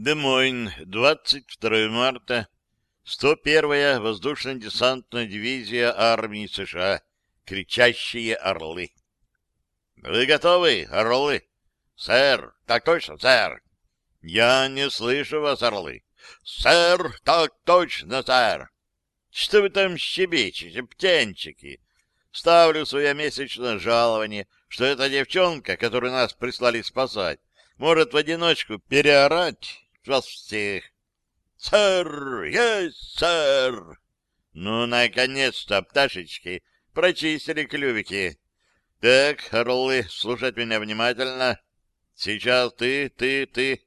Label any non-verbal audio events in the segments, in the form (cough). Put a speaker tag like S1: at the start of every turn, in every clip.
S1: Демойн, 22 марта, 101-я воздушно-десантная дивизия армии США, кричащие орлы. Вы готовы, орлы? Сэр, так точно, сэр. Я не слышу вас, орлы. Сэр, так точно, сэр. Что вы там щебечете, птенчики? Ставлю свое месячное жалование, что эта девчонка, которую нас прислали спасать, может в одиночку переорать вас всех. Сэр, есть, сэр. Ну, наконец-то, пташечки, прочистили клювики. Так, орлы, слушать меня внимательно. Сейчас ты, ты, ты.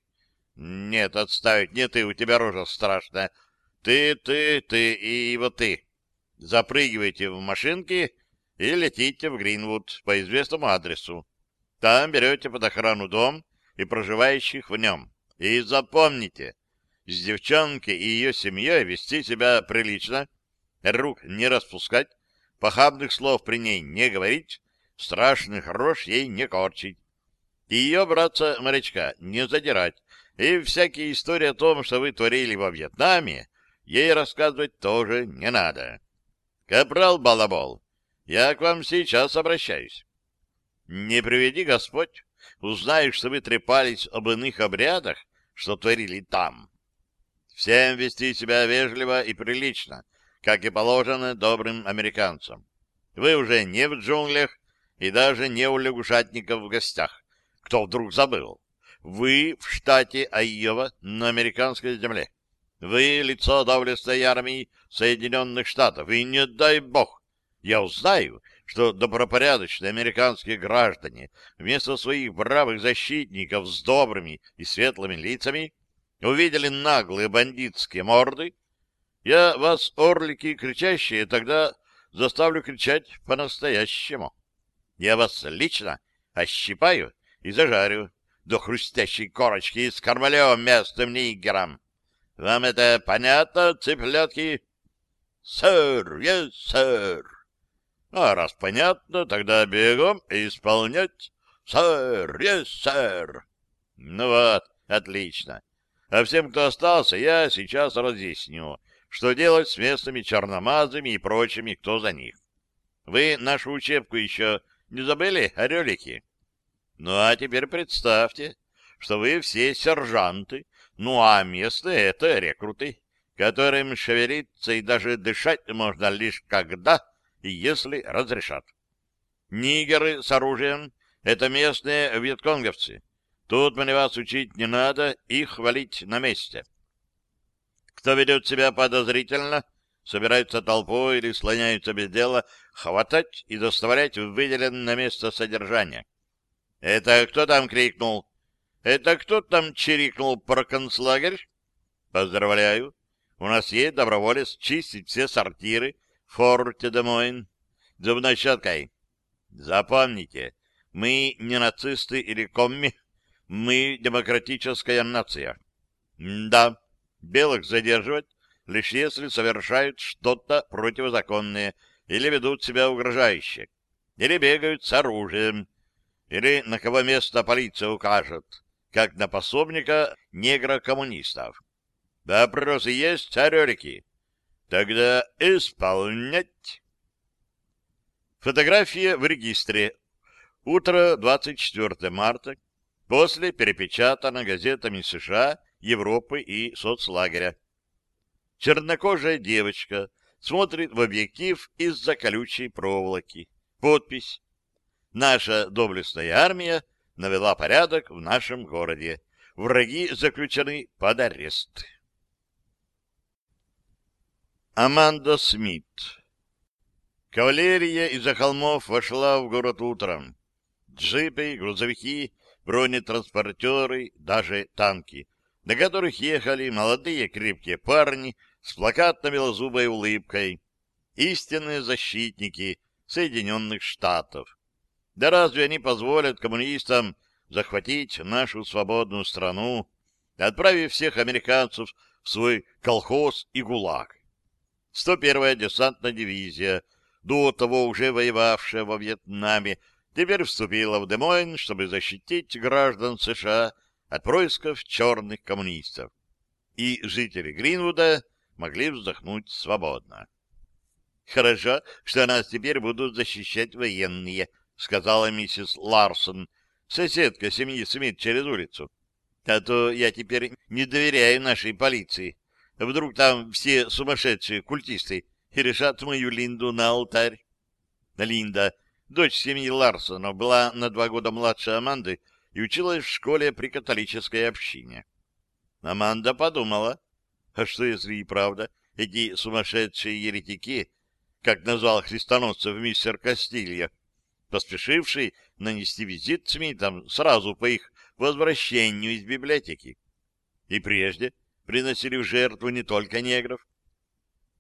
S1: Нет, отставить, не ты, у тебя рожа страшная. Ты, ты, ты и вот ты. Запрыгивайте в машинки и летите в Гринвуд по известному адресу. Там берете под охрану дом и проживающих в нем. И запомните, с девчонкой и ее семьей вести себя прилично, рук не распускать, похабных слов при ней не говорить, страшных рож ей не корчить. Ее, братца-морячка, не задирать, и всякие истории о том, что вы творили во Вьетнаме, ей рассказывать тоже не надо. Капрал Балабол, я к вам сейчас обращаюсь. Не приведи Господь, узнаю, что вы трепались об иных обрядах, что творили там. Всем вести себя вежливо и прилично, как и положено добрым американцам. Вы уже не в джунглях и даже не у лягушатников в гостях. Кто вдруг забыл? Вы в штате Айова на американской земле. Вы лицо доблестной армии Соединенных Штатов, и не дай бог, я узнаю, что добропорядочные американские граждане вместо своих бравых защитников с добрыми и светлыми лицами увидели наглые бандитские морды, я вас, орлики кричащие, тогда заставлю кричать по-настоящему. Я вас лично ощипаю и зажарю до хрустящей корочки с кармалевым местным нигером. Вам это понятно, цыплятки? — Сэр, yes, сэр. А раз понятно, тогда бегом исполнять. Сэр, yes, сэр. Ну вот, отлично. А всем, кто остался, я сейчас разъясню, что делать с местными черномазами и прочими, кто за них. Вы нашу учебку еще не забыли, орелики? Ну, а теперь представьте, что вы все сержанты, ну, а местные — это рекруты, которым шевелиться и даже дышать можно лишь когда если разрешат. Нигеры с оружием — это местные вьетконговцы. Тут мне вас учить не надо, их хвалить на месте. Кто ведет себя подозрительно, собирается толпой или слоняются без дела, хватать и доставлять в выделенное место содержания. Это кто там крикнул? Это кто там чирикнул про концлагерь? Поздравляю. У нас есть доброволец чистить все сортиры, форте Демойн, зубной щеткой. Запомните, мы не нацисты или комми, мы демократическая нация. да, белых задерживать, лишь если совершают что-то противозаконное или ведут себя угрожающе, или бегают с оружием, или на кого место полиция укажет, как на пособника негрокоммунистов. Вопросы есть, царерики? Тогда исполнять. Фотография в регистре. Утро 24 марта. После перепечатано газетами США, Европы и соцлагеря. Чернокожая девочка смотрит в объектив из-за колючей проволоки. Подпись. Наша доблестная армия навела порядок в нашем городе. Враги заключены под арест. Аманда Смит Кавалерия из-за холмов вошла в город утром. Джипы, грузовики, бронетранспортеры, даже танки, на которых ехали молодые крепкие парни с плакатно-белозубой улыбкой, истинные защитники Соединенных Штатов. Да разве они позволят коммунистам захватить нашу свободную страну, отправив всех американцев в свой колхоз и гулаг? 101-я десантная дивизия, до того уже воевавшая во Вьетнаме, теперь вступила в Демойн, чтобы защитить граждан США от происков черных коммунистов. И жители Гринвуда могли вздохнуть свободно. «Хорошо, что нас теперь будут защищать военные», — сказала миссис Ларсон, соседка семьи Смит через улицу. «А то я теперь не доверяю нашей полиции. Вдруг там все сумасшедшие культисты и решат мою Линду на алтарь». Линда, дочь семьи Ларсонов, была на два года младше Аманды и училась в школе при католической общине. Аманда подумала, а что если и правда эти сумасшедшие еретики, как назвал христоносцев мистер Кастилья, поспешивший нанести визит Смитам сразу по их возвращению из библиотеки. И прежде приносили в жертву не только негров.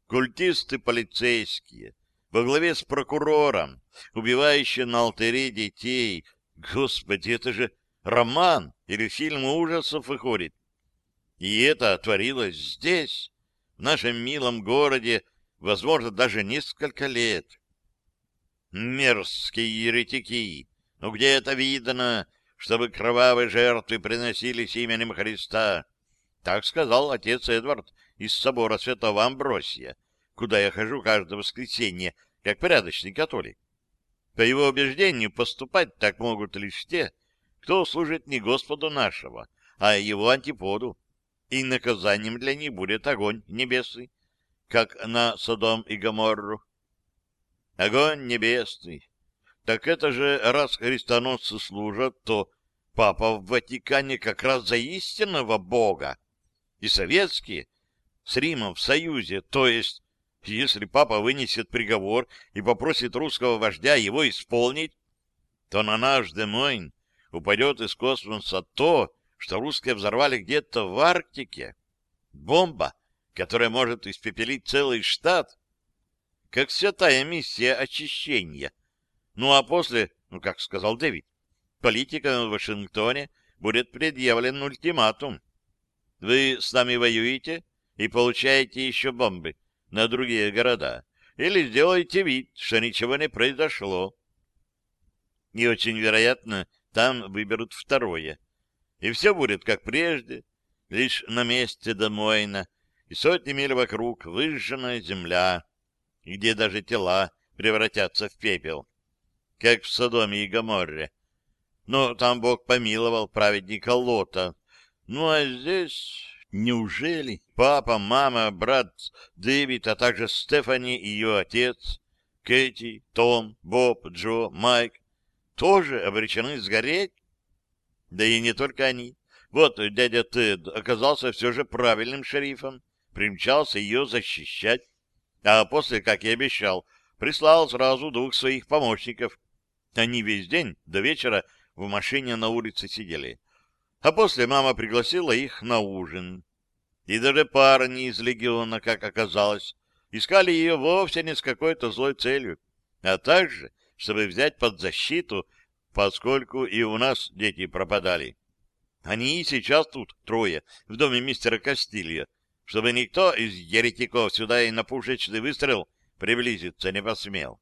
S1: Культисты полицейские, во главе с прокурором, убивающие на алтаре детей. Господи, это же роман или фильм ужасов выходит. И это творилось здесь, в нашем милом городе, возможно, даже несколько лет. Мерзкие еретики! Ну где это видно, чтобы кровавые жертвы приносились именем Христа? Так сказал отец Эдвард из собора святого Амбросия, куда я хожу каждое воскресенье, как порядочный католик. По его убеждению, поступать так могут лишь те, кто служит не Господу нашего, а его антиподу, и наказанием для них будет огонь небесный, как на Содом и Гоморру. Огонь небесный. Так это же, раз христоносцы служат, то папа в Ватикане как раз за истинного Бога. И советские с Римом в союзе, то есть, если папа вынесет приговор и попросит русского вождя его исполнить, то на наш Демойн упадет из космоса то, что русские взорвали где-то в Арктике. Бомба, которая может испепелить целый штат, как святая миссия очищения. Ну а после, ну как сказал Дэвид, политикам в Вашингтоне будет предъявлен ультиматум. Вы с нами воюете и получаете еще бомбы на другие города, или сделаете вид, что ничего не произошло. И очень вероятно, там выберут второе. И все будет как прежде, лишь на месте Домойна и сотни миль вокруг выжженная земля, где даже тела превратятся в пепел, как в Содоме и Гоморре. Но там Бог помиловал праведника Лота. Ну а здесь... Неужели папа, мама, брат Дэвид, а также Стефани и ее отец, Кэти, Том, Боб, Джо, Майк тоже обречены сгореть? Да и не только они. Вот дядя Тед оказался все же правильным шерифом, примчался ее защищать, а после, как и обещал, прислал сразу двух своих помощников. Они весь день до вечера в машине на улице сидели. А после мама пригласила их на ужин. И даже парни из легиона, как оказалось, искали ее вовсе не с какой-то злой целью, а также, чтобы взять под защиту поскольку и у нас дети пропадали. Они и сейчас тут трое, в доме мистера Кастилья, чтобы никто из еретиков сюда и на пушечный выстрел приблизиться не посмел.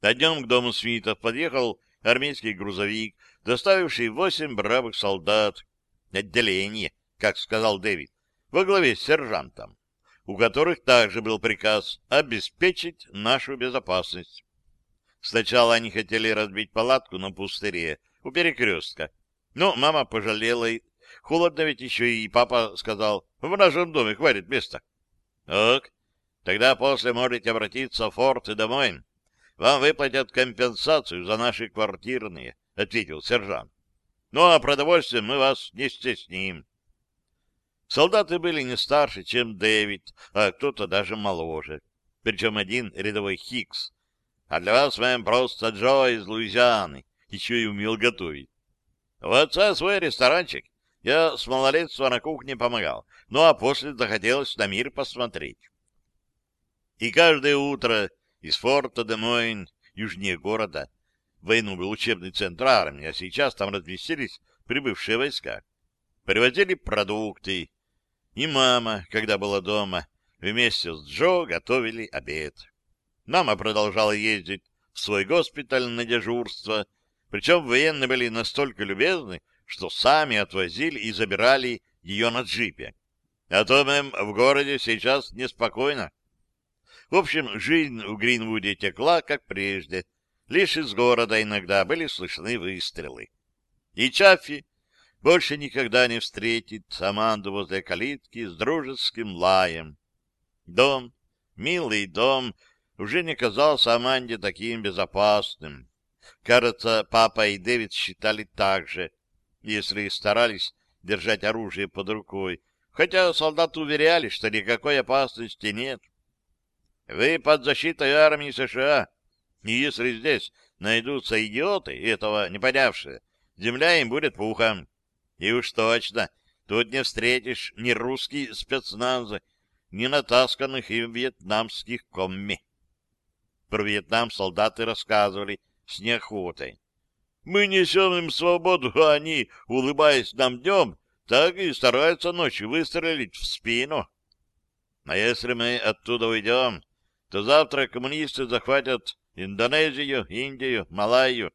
S1: А днем к дому Смитов подъехал армейский грузовик, доставивший восемь бравых солдат, отделение, как сказал Дэвид, во главе с сержантом, у которых также был приказ обеспечить нашу безопасность. Сначала они хотели разбить палатку на пустыре у перекрестка. Но мама пожалела. И... Холодно ведь еще и папа сказал, в нашем доме хватит места. Ок, тогда после можете обратиться в форт и домой. Вам выплатят компенсацию за наши квартирные, — ответил сержант. Ну, а продовольствием мы вас не стесним. Солдаты были не старше, чем Дэвид, а кто-то даже моложе. Причем один рядовой Хикс а для вас, мэм, просто Джо из Луизианы. Еще и умел готовить. У отца свой ресторанчик. Я с малолетства на кухне помогал. Ну, а после захотелось на мир посмотреть. И каждое утро из форта Демойн, южнее города, войну был учебный центр армии, а сейчас там разместились прибывшие войска, привозили продукты. И мама, когда была дома, вместе с Джо готовили обед. Мама продолжала ездить в свой госпиталь на дежурство, причем военные были настолько любезны, что сами отвозили и забирали ее на джипе. А то мэм в городе сейчас неспокойно. В общем, жизнь в Гринвуде текла, как прежде. Лишь из города иногда были слышны выстрелы. И Чаффи больше никогда не встретит Аманду возле калитки с дружеским лаем. Дом, милый дом, уже не казался Аманде таким безопасным. Кажется, папа и Дэвид считали так же, если старались держать оружие под рукой, хотя солдаты уверяли, что никакой опасности нет. Вы под защитой армии США, и если здесь найдутся идиоты, этого не понявшие, земля им будет пухом. И уж точно, тут не встретишь ни русский спецназ, ни натасканных им вьетнамских комми. Про Вьетнам солдаты рассказывали с неохотой. Мы несем им свободу, а они, улыбаясь нам днем, так и стараются ночью выстрелить в спину. А если мы оттуда уйдем, то завтра коммунисты захватят Индонезию, Индию, Малайю,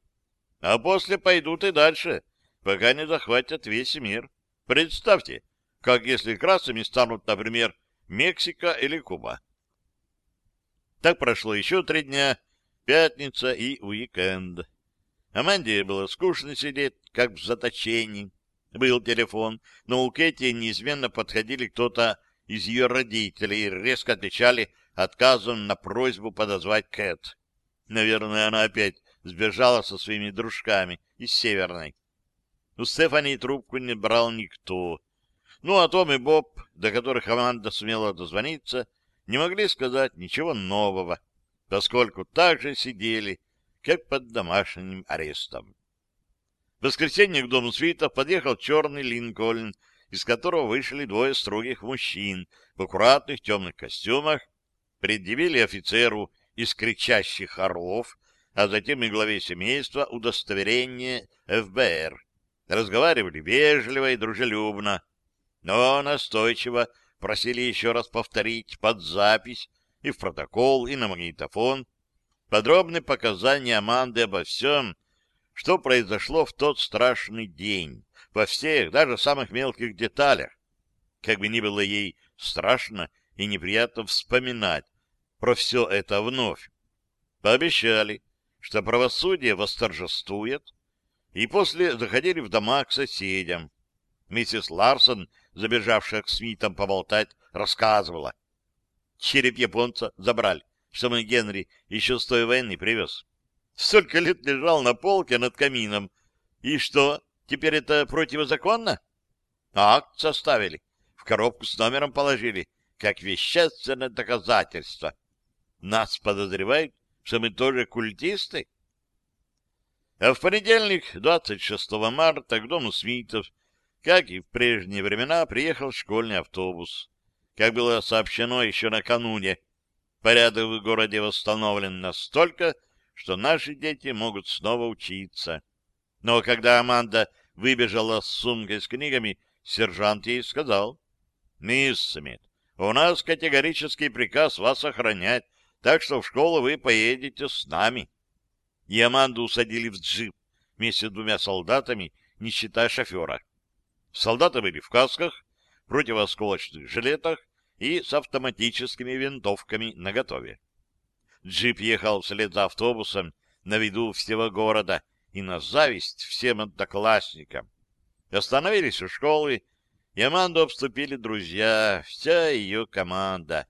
S1: а после пойдут и дальше, пока не захватят весь мир. Представьте, как если красными станут, например, Мексика или Куба. Так прошло еще три дня, пятница и уикенд. Аманде было скучно сидеть, как в заточении. Был телефон, но у Кэти неизменно подходили кто-то из ее родителей и резко отвечали отказом на просьбу подозвать Кэт. Наверное, она опять сбежала со своими дружками из Северной. У Стефани трубку не брал никто. Ну, а Том и Боб, до которых команда сумела дозвониться, не могли сказать ничего нового, поскольку также сидели, как под домашним арестом. В воскресенье к дому свитов подъехал черный Линкольн, из которого вышли двое строгих мужчин в аккуратных темных костюмах, предъявили офицеру из кричащих орлов, а затем и главе семейства удостоверение ФБР. Разговаривали вежливо и дружелюбно, но настойчиво просили еще раз повторить под запись и в протокол, и на магнитофон подробные показания Аманды обо всем, что произошло в тот страшный день, во всех, даже самых мелких деталях. Как бы ни было ей страшно и неприятно вспоминать про все это вновь. Пообещали, что правосудие восторжествует, и после заходили в дома к соседям. Миссис Ларсон, забежавшая к Смитам поболтать, рассказывала. Череп японца забрали, что мой Генри еще с той войны привез. Столько лет лежал на полке над камином. И что, теперь это противозаконно? Акт составили, в коробку с номером положили, как вещественное доказательство. Нас подозревают, что мы тоже культисты? А в понедельник, 26 марта, к дому Смитов, как и в прежние времена, приехал школьный автобус. Как было сообщено еще накануне, порядок в городе восстановлен настолько, что наши дети могут снова учиться. Но когда Аманда выбежала с сумкой с книгами, сержант ей сказал, «Мисс Смит, у нас категорический приказ вас охранять, так что в школу вы поедете с нами» и Аманду усадили в джип вместе с двумя солдатами, не считая шофера. Солдаты были в касках, противоосколочных жилетах и с автоматическими винтовками наготове. Джип ехал вслед за автобусом на виду всего города и на зависть всем одноклассникам. Остановились у школы, и Аманду обступили друзья, вся ее команда.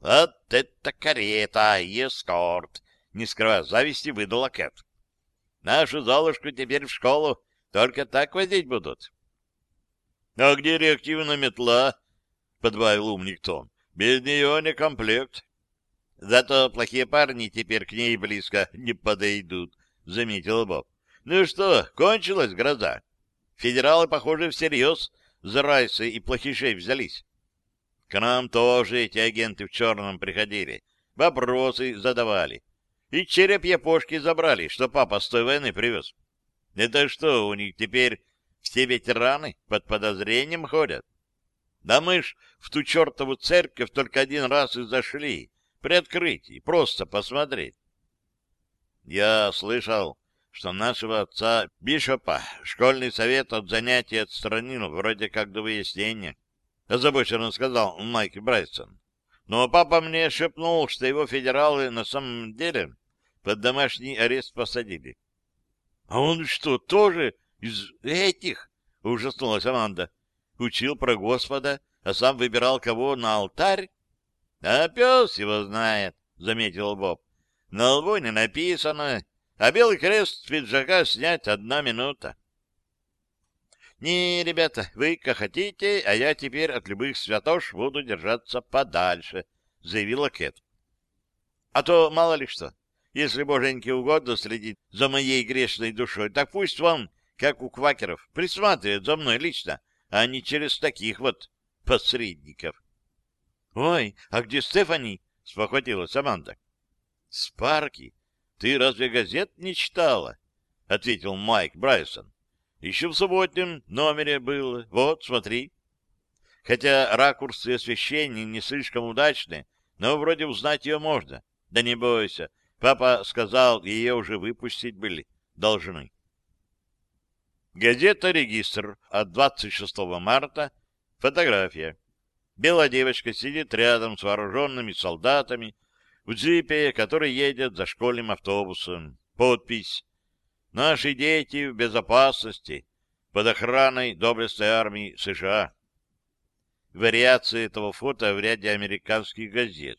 S1: «Вот это карета и эскорт!» не скрывая зависти, выдала Кэт. Нашу Золушку теперь в школу только так возить будут. — А где реактивная метла? — подбавил умник Том. — Без нее не комплект. — Зато плохие парни теперь к ней близко не подойдут, — заметил Боб. — Ну что, кончилась гроза? Федералы, похоже, всерьез за райсы и плохишей взялись. К нам тоже эти агенты в черном приходили, вопросы задавали. И череп япошки забрали, что папа с той войны привез. Это что, у них теперь все ветераны под подозрением ходят? Да мы ж в ту чертову церковь только один раз и зашли, при открытии, просто посмотреть. Я слышал, что нашего отца Бишопа школьный совет от занятий отстранил, вроде как до выяснения, — озабоченно сказал Майк Брайсон. Но папа мне шепнул, что его федералы на самом деле под домашний арест посадили. — А он что, тоже из этих? — ужаснулась Аманда. — Учил про Господа, а сам выбирал кого на алтарь? — А пес его знает, — заметил Боб. — На лбу не написано, а белый крест с пиджака снять одна минута. — Не, ребята, вы как хотите, а я теперь от любых святош буду держаться подальше, — заявила Кэт. — А то мало ли что, если боженьке угодно следить за моей грешной душой, так пусть вам, как у квакеров, присматривает за мной лично, а не через таких вот посредников. — Ой, а где Стефани? — спохватилась Аманда. — Спарки, ты разве газет не читала? — ответил Майк Брайсон. — Еще в субботнем номере было. Вот, смотри. Хотя ракурс и освещение не слишком удачны, но вроде узнать ее можно. Да не бойся, папа сказал, ее уже выпустить были. Должны. Газета «Регистр» от 26 марта. Фотография. Белая девочка сидит рядом с вооруженными солдатами, в джипе, который едет за школьным автобусом. Подпись «Наши дети в безопасности под охраной доблестной армии США». Вариации этого фото в ряде американских газет.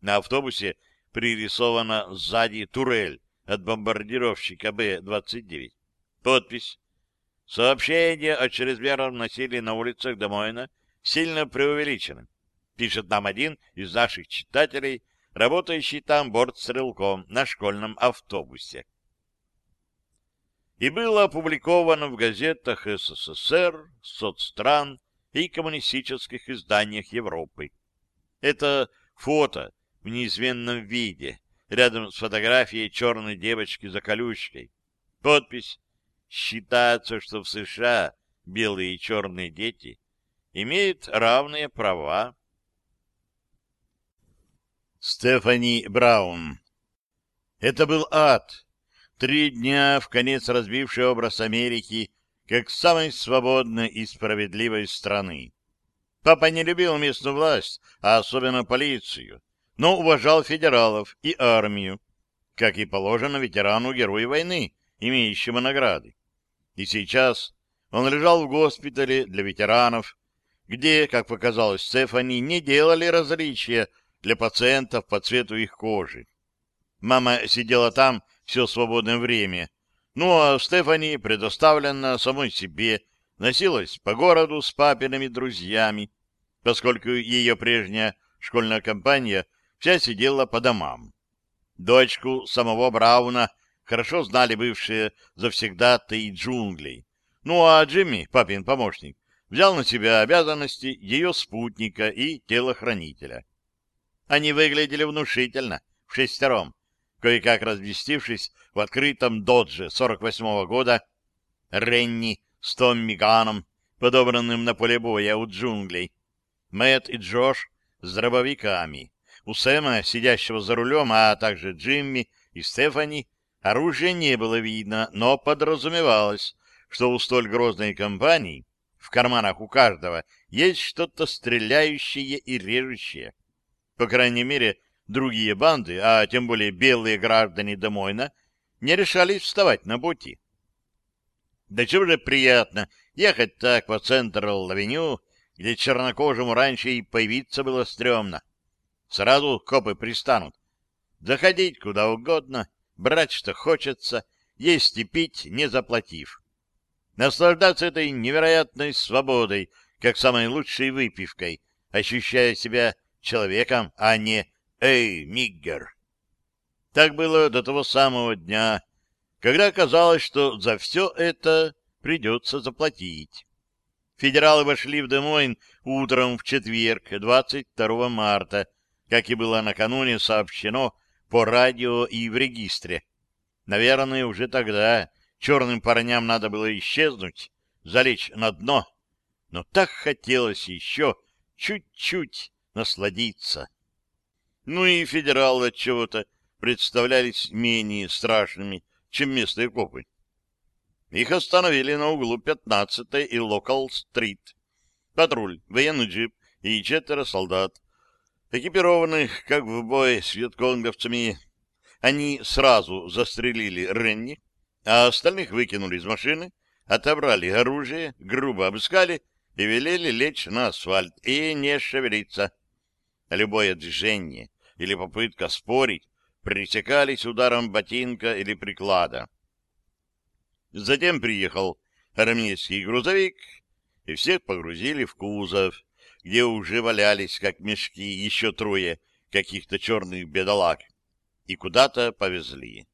S1: На автобусе пририсована сзади турель от бомбардировщика Б-29. Подпись «Сообщение о чрезмерном насилии на улицах Демойна сильно преувеличено», пишет нам один из наших читателей работающий там бортстрелком на школьном автобусе. И было опубликовано в газетах СССР, соцстран и коммунистических изданиях Европы. Это фото в неизменном виде, рядом с фотографией черной девочки за колючкой. Подпись «Считается, что в США белые и черные дети имеют равные права Стефани Браун. Это был ад. Три дня в конец разбивший образ Америки как самой свободной и справедливой страны. Папа не любил местную власть, а особенно полицию, но уважал федералов и армию, как и положено ветерану-герою войны, имеющему награды. И сейчас он лежал в госпитале для ветеранов, где, как показалось Стефани, не делали различия для пациентов по цвету их кожи. Мама сидела там все свободное время, ну а Стефани, предоставлена самой себе, носилась по городу с папиными друзьями, поскольку ее прежняя школьная компания вся сидела по домам. Дочку самого Брауна хорошо знали бывшие завсегдаты и джунглей. Ну а Джимми, папин помощник, взял на себя обязанности ее спутника и телохранителя. Они выглядели внушительно, в шестером, кое-как разместившись в открытом додже 48-го года, Ренни с Томми Ганом, подобранным на поле боя у джунглей, Мэтт и Джош с дробовиками, у Сэма, сидящего за рулем, а также Джимми и Стефани, оружия не было видно, но подразумевалось, что у столь грозной компании в карманах у каждого есть что-то стреляющее и режущее. По крайней мере, другие банды, а тем более белые граждане Демойна, не решались вставать на пути. Да чего же приятно ехать так по центру-авеню, где чернокожему раньше и появиться было стрёмно. Сразу копы пристанут. Заходить куда угодно, брать что хочется, есть и пить, не заплатив. Наслаждаться этой невероятной свободой, как самой лучшей выпивкой, ощущая себя человеком, а не «Эй, Миггер!». Так было до того самого дня, когда оказалось, что за все это придется заплатить. Федералы вошли в Демойн утром в четверг, 22 марта, как и было накануне сообщено по радио и в регистре. Наверное, уже тогда черным парням надо было исчезнуть, залечь на дно, но так хотелось еще чуть-чуть насладиться. Ну и федералы от чего-то представлялись менее страшными, чем местные копы. Их остановили на углу 15-й и Локал-стрит. Патруль, военный джип и четверо солдат, экипированных, как в бой с вьетконговцами. Они сразу застрелили Ренни, а остальных выкинули из машины, отобрали оружие, грубо обыскали и велели лечь на асфальт и не шевелиться. Любое движение или попытка спорить пресекались ударом ботинка или приклада. Затем приехал армейский грузовик, и всех погрузили в кузов, где уже валялись, как мешки, еще трое каких-то черных бедолаг, и куда-то повезли.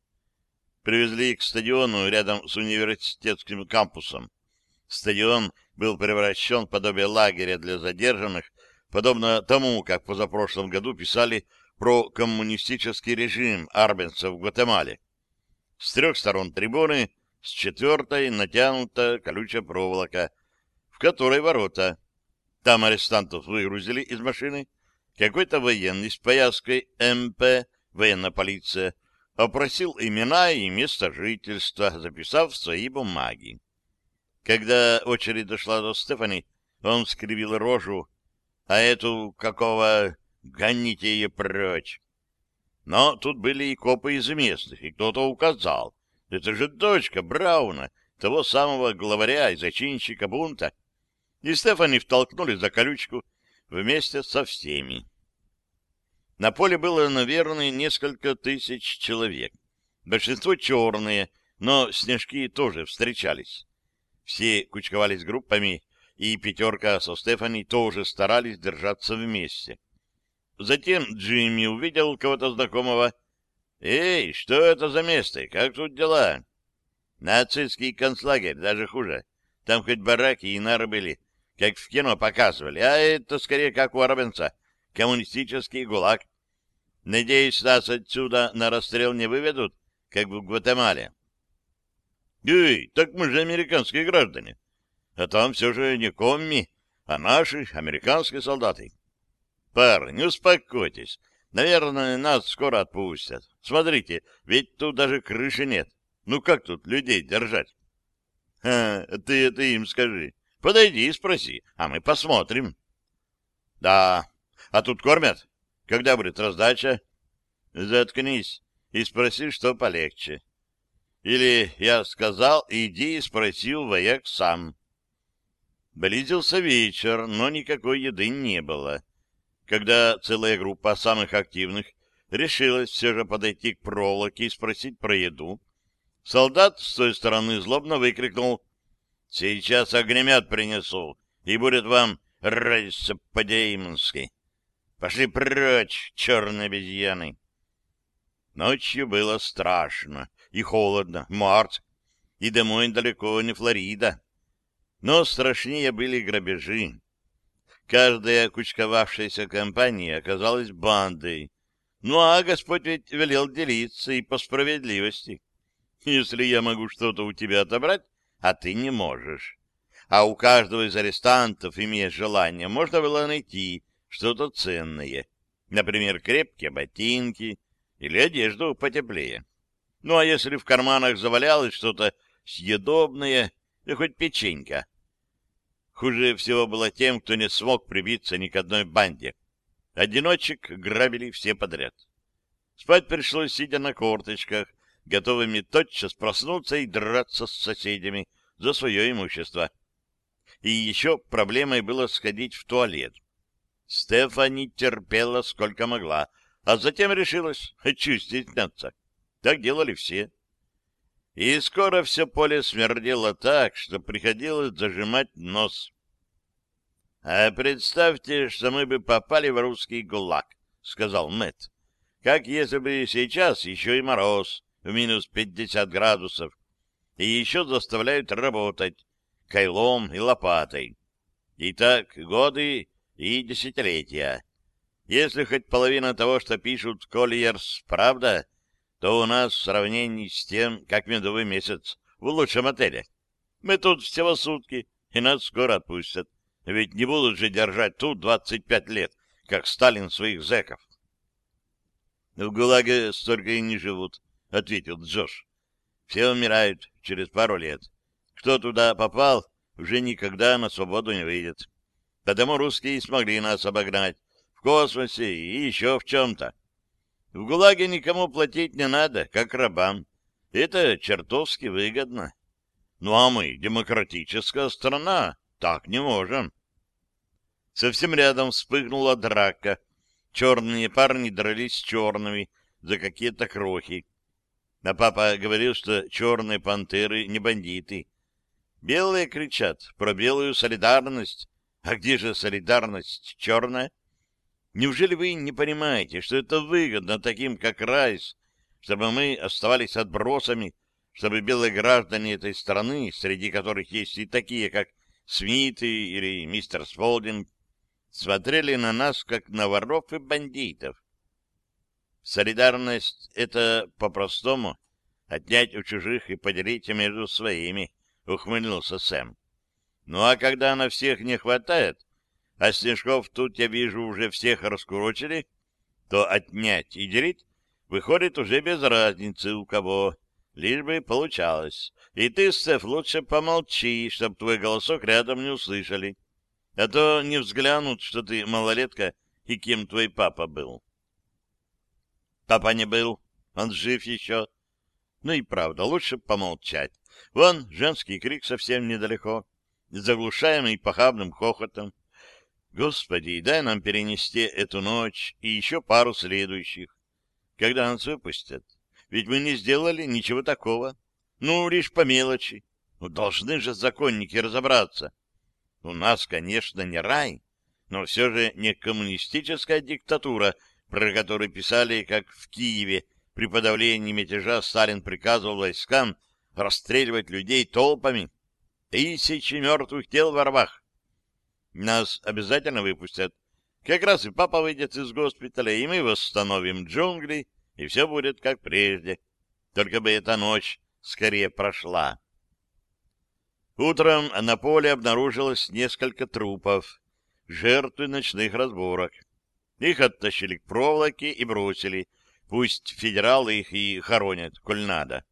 S1: Привезли к стадиону рядом с университетским кампусом. Стадион был превращен в подобие лагеря для задержанных, подобно тому, как позапрошлом году писали про коммунистический режим арбенцев в Гватемале. С трех сторон трибуны, с четвертой натянута колючая проволока, в которой ворота. Там арестантов выгрузили из машины. Какой-то военный с пояской МП, военная полиция, опросил имена и место жительства, записав свои бумаги. Когда очередь дошла до Стефани, он скривил рожу, а эту какого гоните ее прочь. Но тут были и копы из местных, и кто-то указал. Это же дочка Брауна, того самого главаря и зачинщика бунта. И Стефани втолкнули за колючку вместе со всеми. На поле было, наверное, несколько тысяч человек. Большинство черные, но снежки тоже встречались. Все кучковались группами, и пятерка со Стефани тоже старались держаться вместе. Затем Джимми увидел кого-то знакомого. «Эй, что это за место? Как тут дела?» «Нацистский концлагерь, даже хуже. Там хоть бараки и нары были, как в кино показывали, а это скорее как у Арбенца, коммунистический гулаг. Надеюсь, нас отсюда на расстрел не выведут, как в Гватемале. Эй, так мы же американские граждане. А там все же не комми, а наши, американские солдаты. Парни, успокойтесь. Наверное, нас скоро отпустят. Смотрите, ведь тут даже крыши нет. Ну как тут людей держать? А, ты это им скажи. Подойди и спроси, а мы посмотрим. Да, а тут кормят? Когда будет раздача? Заткнись и спроси, что полегче. Или я сказал, иди и спроси у вояк сам. Близился вечер, но никакой еды не было. Когда целая группа самых активных решилась все же подойти к проволоке и спросить про еду, солдат с той стороны злобно выкрикнул Сейчас огнемет принесу, и будет вам райса по-деймонски. Пошли прочь, черные обезьяны. Ночью было страшно и холодно, март, и домой далеко не Флорида. Но страшнее были грабежи. Каждая кучковавшаяся компания оказалась бандой. Ну а Господь ведь велел делиться и по справедливости. Если я могу что-то у тебя отобрать, а ты не можешь. А у каждого из арестантов, имея желание, можно было найти что-то ценное. Например, крепкие ботинки или одежду потеплее. Ну, а если в карманах завалялось что-то съедобное, да хоть печенька. Хуже всего было тем, кто не смог прибиться ни к одной банде. Одиночек грабили все подряд. Спать пришлось, сидя на корточках, готовыми тотчас проснуться и драться с соседями за свое имущество. И еще проблемой было сходить в туалет. Стефани терпела сколько могла, а затем решилась очистить стесняться. Так делали все. И скоро все поле смердело так, что приходилось зажимать нос. — А представьте, что мы бы попали в русский гулаг, — сказал Мэтт. — Как если бы сейчас еще и мороз, в минус пятьдесят градусов, и еще заставляют работать кайлом и лопатой. И так годы и десятилетия. Если хоть половина того, что пишут Коллиерс, правда, то у нас в сравнении с тем, как медовый месяц в лучшем отеле. Мы тут всего сутки, и нас скоро отпустят. Ведь не будут же держать тут 25 лет, как Сталин своих зэков. — В ГУЛАГе столько и не живут, — ответил Джош. Все умирают через пару лет. Кто туда попал, уже никогда на свободу не выйдет. Потому русские смогли нас обогнать в космосе и еще в чем-то. В ГУЛАГе никому платить не надо, как рабам. Это чертовски выгодно. Ну а мы, демократическая страна, так не можем. Совсем рядом вспыхнула драка. Черные парни дрались с черными за какие-то крохи. А папа говорил, что черные пантеры не бандиты. Белые кричат про белую солидарность. А где же солидарность черная? Неужели вы не понимаете, что это выгодно таким, как Райс, чтобы мы оставались отбросами, чтобы белые граждане этой страны, среди которых есть и такие, как Смиты или мистер Сполдинг, смотрели на нас, как на воров и бандитов. Солидарность — это по-простому отнять у чужих и поделить между своими, — ухмыльнулся Сэм. Ну а когда на всех не хватает, а снежков тут, я вижу, уже всех раскурочили, то отнять и делить выходит уже без разницы у кого, лишь бы получалось. И ты, Стеф, лучше помолчи, чтоб твой голосок рядом не услышали. А то не взглянут, что ты малолетка и кем твой папа был. Папа не был, он жив еще. Ну и правда, лучше помолчать. Вон женский крик совсем недалеко, заглушаемый похабным хохотом. Господи, дай нам перенести эту ночь и еще пару следующих. Когда нас выпустят? Ведь мы не сделали ничего такого. Ну, лишь по мелочи. Ну, должны же законники разобраться. У нас, конечно, не рай, но все же не коммунистическая диктатура, про которую писали, как в Киеве при подавлении мятежа Сталин приказывал войскам расстреливать людей толпами. Тысячи мертвых тел в рвах. Нас обязательно выпустят. Как раз и папа выйдет из госпиталя, и мы восстановим джунгли, и все будет как прежде. Только бы эта ночь скорее прошла. Утром на поле обнаружилось несколько трупов, жертвы ночных разборок. Их оттащили к проволоке и бросили. Пусть федералы их и хоронят, коль надо.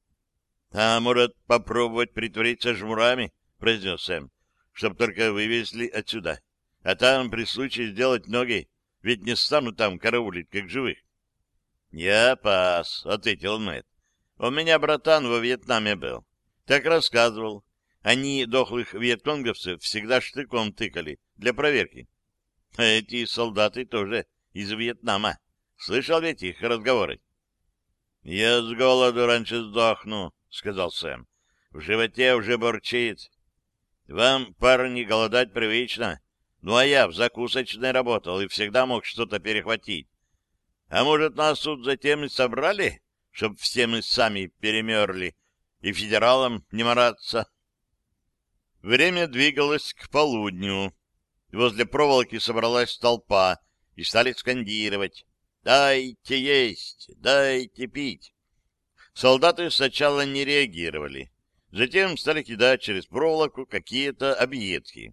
S1: — А может, попробовать притвориться жмурами? — произнес Сэм. — Чтоб только вывезли отсюда. А там при случае сделать ноги, ведь не станут там караулить, как живых. — Я пас, — ответил Мэтт. — У меня братан во Вьетнаме был. Так рассказывал. Они дохлых вьетконговцев всегда штыком тыкали для проверки. А эти солдаты тоже из Вьетнама. Слышал ведь их разговоры? — Я с голоду раньше сдохну, — сказал Сэм. — В животе уже борчит. Вам, парни, голодать привычно. Ну, а я в закусочной работал и всегда мог что-то перехватить. А может, нас тут затем и собрали, чтоб все мы сами перемерли и федералам не мараться? Время двигалось к полудню. Возле проволоки собралась толпа и стали скандировать «Дайте есть! Дайте пить!». Солдаты сначала не реагировали, затем стали кидать через проволоку какие-то объедки.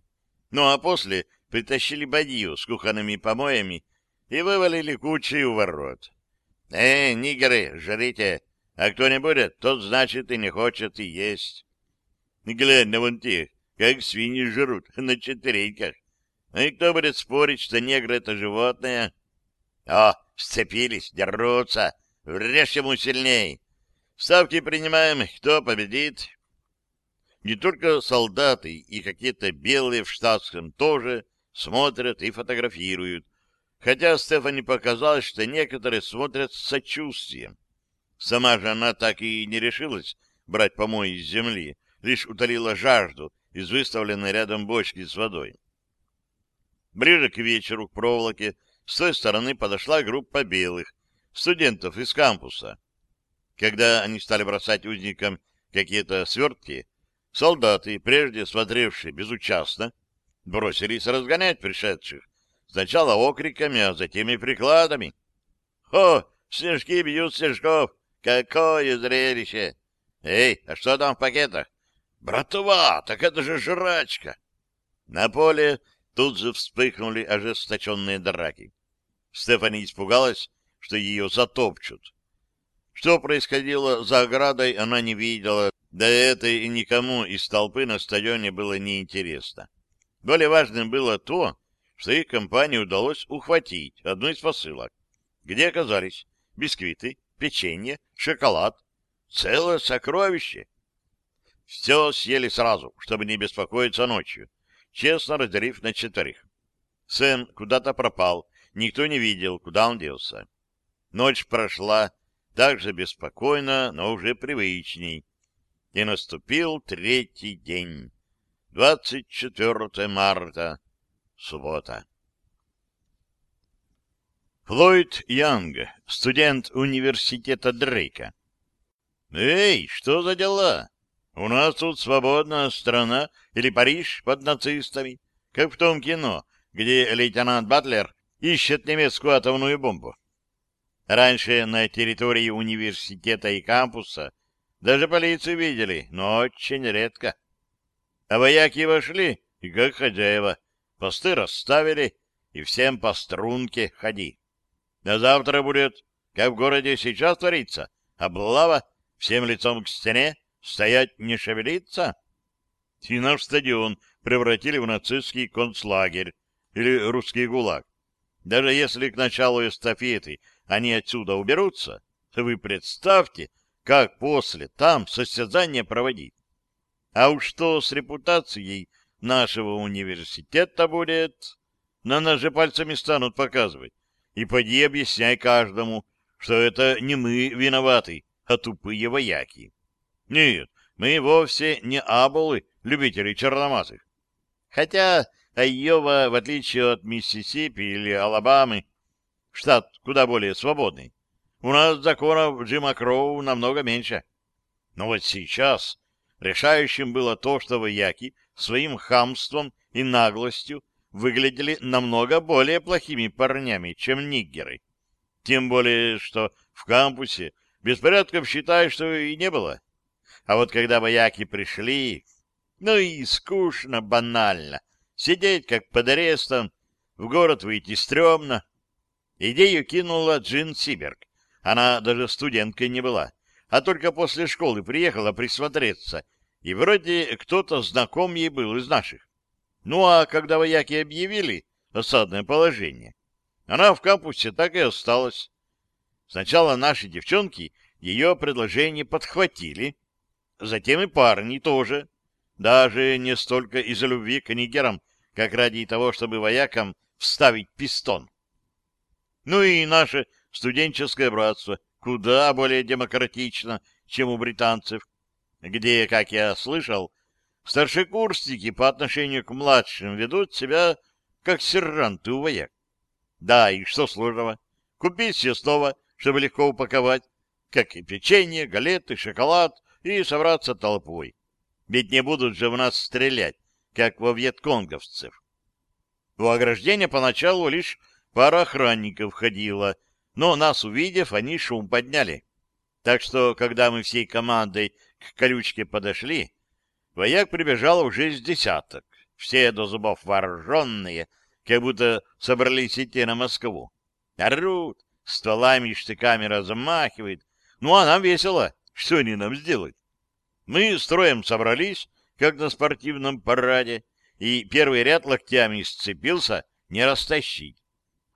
S1: Ну а после притащили бадью с кухонными помоями и вывалили кучи у ворот. «Эй, нигеры, жрите! А кто не будет, тот, значит, и не хочет и есть!» Глянь на вон тех, как свиньи жрут (laughs) на четвереньках. Ну и кто будет спорить, что негры — это животные? О, сцепились, дерутся, врежь ему сильней. Ставки принимаем, кто победит. Не только солдаты и какие-то белые в штатском тоже смотрят и фотографируют, хотя Стефани показалось, что некоторые смотрят с сочувствием. Сама же она так и не решилась брать помой из земли, лишь утолила жажду из выставленной рядом бочки с водой. Ближе к вечеру к проволоке с той стороны подошла группа белых, студентов из кампуса. Когда они стали бросать узникам какие-то свертки, солдаты, прежде смотревшие безучастно, бросились разгонять пришедших, сначала окриками, а затем и прикладами. «О, снежки бьют снежков! Какое зрелище! Эй, а что там в пакетах? «Братва, так это же жрачка!» На поле тут же вспыхнули ожесточенные драки. Стефани испугалась, что ее затопчут. Что происходило за оградой, она не видела, да это и никому из толпы на стадионе было неинтересно. Более важным было то, что их компании удалось ухватить одну из посылок, где оказались бисквиты, печенье, шоколад, целое сокровище. Все съели сразу, чтобы не беспокоиться ночью, честно разделив на четверых. Сэм куда-то пропал, никто не видел, куда он делся. Ночь прошла так же беспокойно, но уже привычней. И наступил третий день, 24 марта, суббота. Флойд Янг, студент университета Дрейка. «Эй, что за дела? У нас тут свободная страна или Париж под нацистами, как в том кино, где лейтенант Батлер ищет немецкую атомную бомбу. Раньше на территории университета и кампуса даже полицию видели, но очень редко. А вояки вошли, и как хозяева, посты расставили, и всем по струнке ходи. А завтра будет, как в городе сейчас творится, облава, всем лицом к стене, стоять не шевелиться. И наш стадион превратили в нацистский концлагерь или русский гулаг. Даже если к началу эстафеты они отсюда уберутся, вы представьте, как после там состязание проводить. А уж что с репутацией нашего университета будет, на нас же пальцами станут показывать. И поди объясняй каждому, что это не мы виноваты, а тупые вояки. Нет, мы вовсе не аболы, любители черномазых. Хотя Айова, в отличие от Миссисипи или Алабамы, штат куда более свободный. У нас законов Джима Кроу намного меньше. Но вот сейчас решающим было то, что вояки своим хамством и наглостью выглядели намного более плохими парнями, чем ниггеры. Тем более, что в кампусе беспорядков, считай, что и не было. А вот когда вояки пришли, ну и скучно, банально, сидеть как под арестом, в город выйти стрёмно. Идею кинула Джин Сиберг. Она даже студенткой не была, а только после школы приехала присмотреться, и вроде кто-то знаком ей был из наших. Ну а когда вояки объявили осадное положение, она в кампусе так и осталась. Сначала наши девчонки ее предложение подхватили, затем и парни тоже, даже не столько из-за любви к нигерам, как ради того, чтобы воякам вставить пистон. Ну и наше студенческое братство куда более демократично, чем у британцев, где, как я слышал, Старшекурсники по отношению к младшим ведут себя как сержанты у вояк. Да, и что сложного? Купить съестного, чтобы легко упаковать, как и печенье, галеты, шоколад, и собраться толпой. Ведь не будут же в нас стрелять, как во вьетконговцев. У ограждения поначалу лишь пара охранников ходила, но нас увидев, они шум подняли. Так что, когда мы всей командой к колючке подошли, Вояк прибежало уже с десяток, все до зубов вооруженные, как будто собрались идти на Москву. Орут, стволами и штыками размахивает. Ну, а нам весело. Что они нам сделают? Мы строем собрались, как на спортивном параде, и первый ряд локтями сцепился не растащить.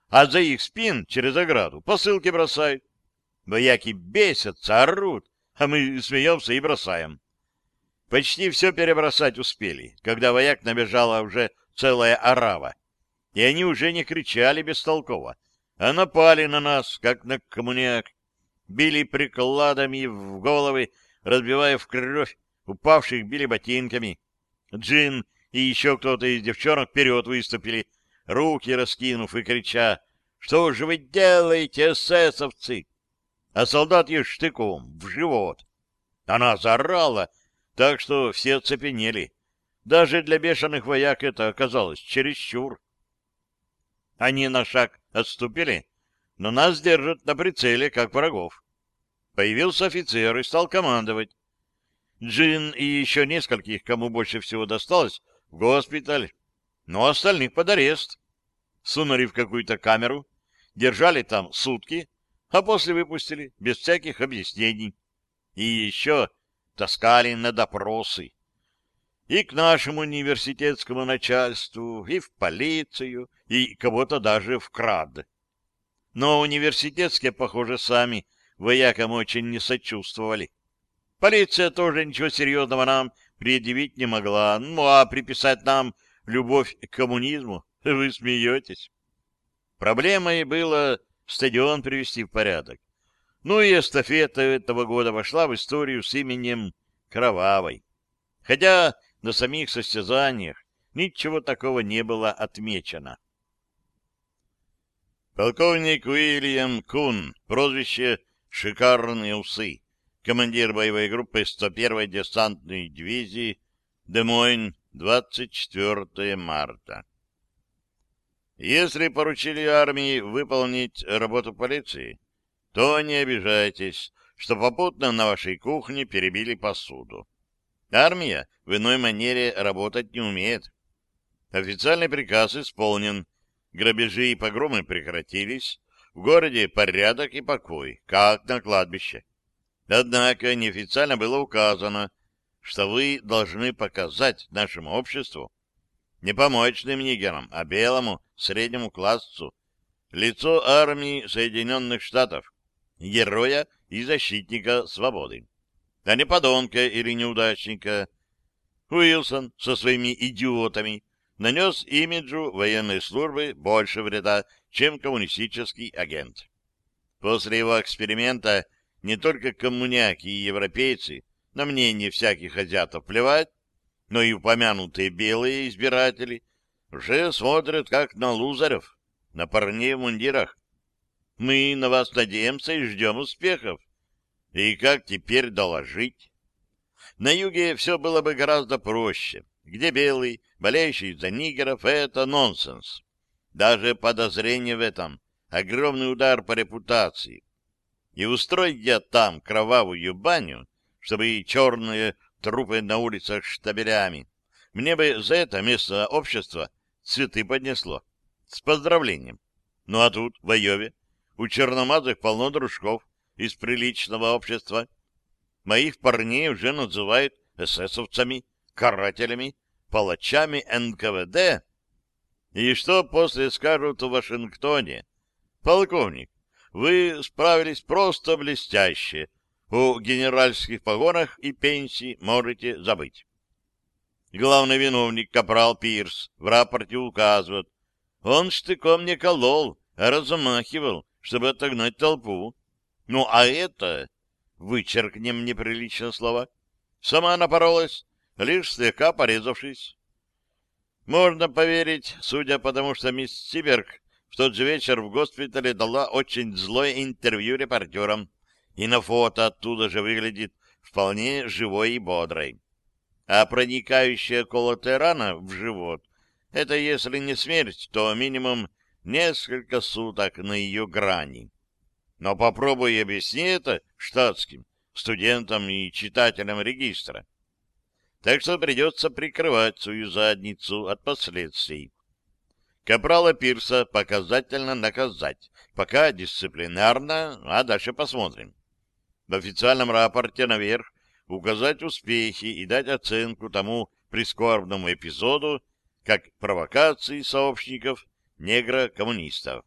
S1: А за их спин через ограду посылки бросают. Вояки бесятся, орут, а мы смеемся и бросаем. Почти все перебросать успели, когда вояк набежала уже целая орава. И они уже не кричали бестолково, а напали на нас, как на коммуняк, били прикладами в головы, разбивая в кровь, упавших били ботинками. Джин и еще кто-то из девчонок вперед выступили, руки раскинув и крича, «Что же вы делаете, эсэсовцы?» А солдат ей штыком в живот. Она заорала, так что все оцепенели. Даже для бешеных вояк это оказалось чересчур. Они на шаг отступили, но нас держат на прицеле, как врагов. Появился офицер и стал командовать. Джин и еще нескольких, кому больше всего досталось, в госпиталь, но остальных под арест. Сунули в какую-то камеру, держали там сутки, а после выпустили, без всяких объяснений. И еще таскали на допросы. И к нашему университетскому начальству, и в полицию, и кого-то даже в крад. Но университетские, похоже, сами воякам очень не сочувствовали. Полиция тоже ничего серьезного нам предъявить не могла, ну а приписать нам любовь к коммунизму (laughs) вы смеетесь. Проблемой было стадион привести в порядок. Ну и эстафета этого года вошла в историю с именем Кровавой. Хотя на самих состязаниях ничего такого не было отмечено. Полковник Уильям Кун, прозвище «Шикарные усы», командир боевой группы 101-й десантной дивизии, Демойн, 24 марта. Если поручили армии выполнить работу полиции, то не обижайтесь, что попутно на вашей кухне перебили посуду. Армия в иной манере работать не умеет. Официальный приказ исполнен, грабежи и погромы прекратились, в городе порядок и покой, как на кладбище. Однако неофициально было указано, что вы должны показать нашему обществу, не помоечным нигерам, а белому среднему классу, лицо армии Соединенных Штатов, героя и защитника свободы, а не подонка или неудачника. Уилсон со своими идиотами нанес имиджу военной службы больше вреда, чем коммунистический агент. После его эксперимента не только коммуняки и европейцы, на мнение всяких азиатов плевать, но и упомянутые белые избиратели уже смотрят как на лузеров, на парней в мундирах. Мы на вас надеемся и ждем успехов. И как теперь доложить? На юге все было бы гораздо проще. Где белый, болеющий за нигеров, это нонсенс. Даже подозрение в этом — огромный удар по репутации. И устроить я там кровавую баню, чтобы черные трупы на улицах штабелями. Мне бы за это место общества цветы поднесло. С поздравлением. Ну а тут, в Айове, у черномазых полно дружков из приличного общества. Моих парней уже называют эсэсовцами, карателями, палачами НКВД. И что после скажут в Вашингтоне? Полковник, вы справились просто блестяще. О генеральских погонах и пенсии можете забыть. Главный виновник, капрал Пирс, в рапорте указывает, он штыком не колол, а размахивал, чтобы отогнать толпу. Ну, а это, вычеркнем неприличное слово, сама напоролась, лишь слегка порезавшись. Можно поверить, судя по тому, что мисс Сиберг в тот же вечер в госпитале дала очень злое интервью репортерам, и на фото оттуда же выглядит вполне живой и бодрой. А проникающая колотая рана в живот — это если не смерть, то минимум несколько суток на ее грани. Но попробуй объясни это штатским, студентам и читателям регистра. Так что придется прикрывать свою задницу от последствий. Капрала Пирса показательно наказать, пока дисциплинарно, а дальше посмотрим в официальном рапорте наверх указать успехи и дать оценку тому прискорбному эпизоду как провокации сообщников негро-коммунистов,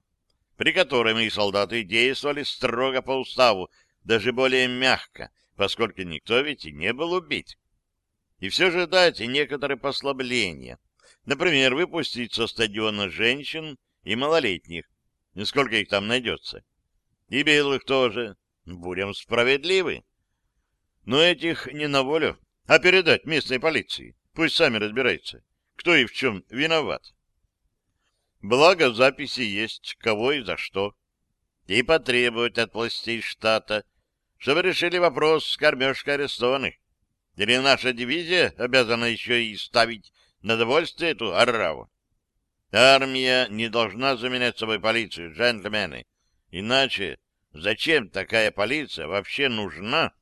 S1: при которой мои солдаты действовали строго по уставу, даже более мягко, поскольку никто ведь и не был убит. И все же дать некоторые послабления. Например, выпустить со стадиона женщин и малолетних. Сколько их там найдется. И белых тоже. Будем справедливы. Но этих не на волю, а передать местной полиции. Пусть сами разбираются, кто и в чем виноват. Благо записи есть, кого и за что. И потребовать от властей штата, чтобы решили вопрос с кормежкой арестованных. Или наша дивизия обязана еще и ставить на довольствие эту ораву? Армия не должна заменять собой полицию, джентльмены. Иначе Зачем такая полиция вообще нужна?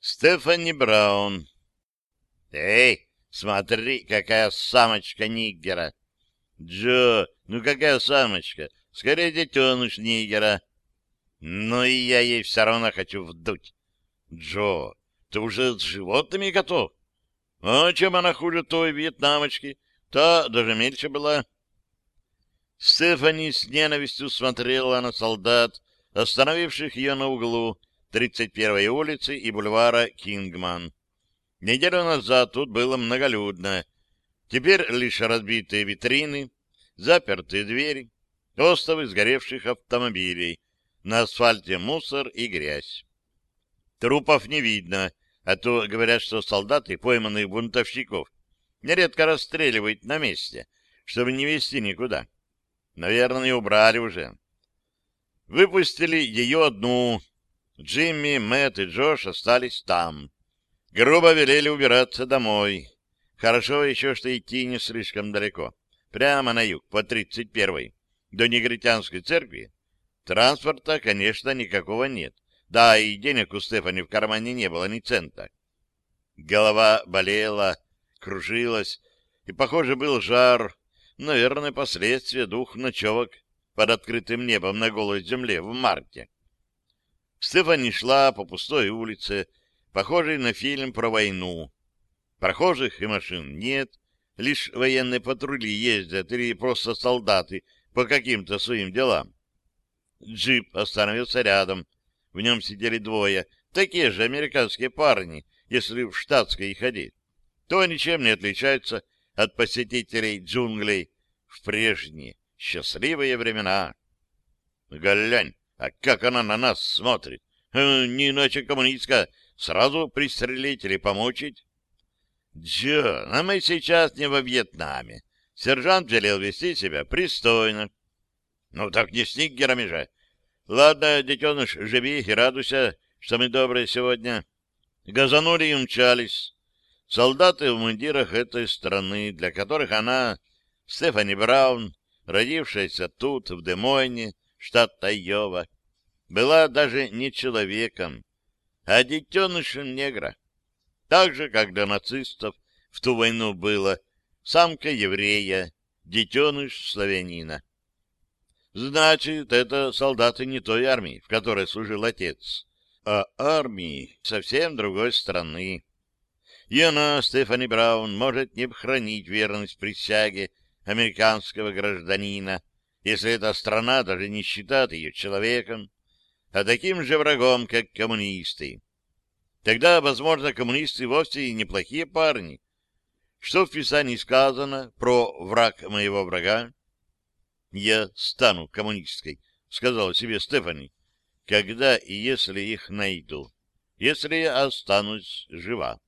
S1: Стефани Браун. Эй, смотри, какая самочка Ниггера. Джо, ну какая самочка? Скорее, детеныш Нигера. Но и я ей все равно хочу вдуть. Джо, ты уже с животными готов? А чем она хуже той вьетнамочки? Та даже мельче была. Стефани с ненавистью смотрела на солдат, остановивших ее на углу 31-й улицы и бульвара Кингман. Неделю назад тут было многолюдно. Теперь лишь разбитые витрины, запертые двери, остовы сгоревших автомобилей, на асфальте мусор и грязь. Трупов не видно, а то говорят, что солдаты пойманных бунтовщиков нередко расстреливают на месте, чтобы не везти никуда. Наверное, убрали уже. Выпустили ее одну. Джимми, Мэтт и Джош остались там. Грубо велели убираться домой. Хорошо еще, что идти не слишком далеко. Прямо на юг, по 31-й, до негритянской церкви. Транспорта, конечно, никакого нет. Да, и денег у Стефани в кармане не было ни цента. Голова болела, кружилась, и, похоже, был жар. Наверное, последствия двух ночевок под открытым небом на голой земле в марте. Стефани шла по пустой улице, похожей на фильм про войну. Прохожих и машин нет, лишь военные патрули ездят или просто солдаты по каким-то своим делам. Джип остановился рядом. В нем сидели двое, такие же американские парни, если в штатской ходить. То ничем не отличаются от посетителей джунглей в прежние счастливые времена. Глянь, а как она на нас смотрит? Э, не иначе коммунистка. Сразу пристрелить или помучить? Джо, а мы сейчас не во Вьетнаме. Сержант велел вести себя пристойно. Ну так не с нигерами же. Ладно, детеныш, живи и радуйся, что мы добрые сегодня. Газанули и умчались. Солдаты в мундирах этой страны, для которых она, Стефани Браун, родившаяся тут, в Демойне, штат Тайова, была даже не человеком, а детенышем негра. Так же, как для нацистов в ту войну было самка еврея, детеныш славянина. Значит, это солдаты не той армии, в которой служил отец, а армии совсем другой страны. И она, Стефани Браун, может не хранить верность присяге американского гражданина, если эта страна даже не считает ее человеком, а таким же врагом, как коммунисты. Тогда, возможно, коммунисты вовсе и неплохие парни. Что в Писании сказано про враг моего врага? «Я стану коммунистской», — сказала себе Стефани, — «когда и если их найду, если я останусь жива».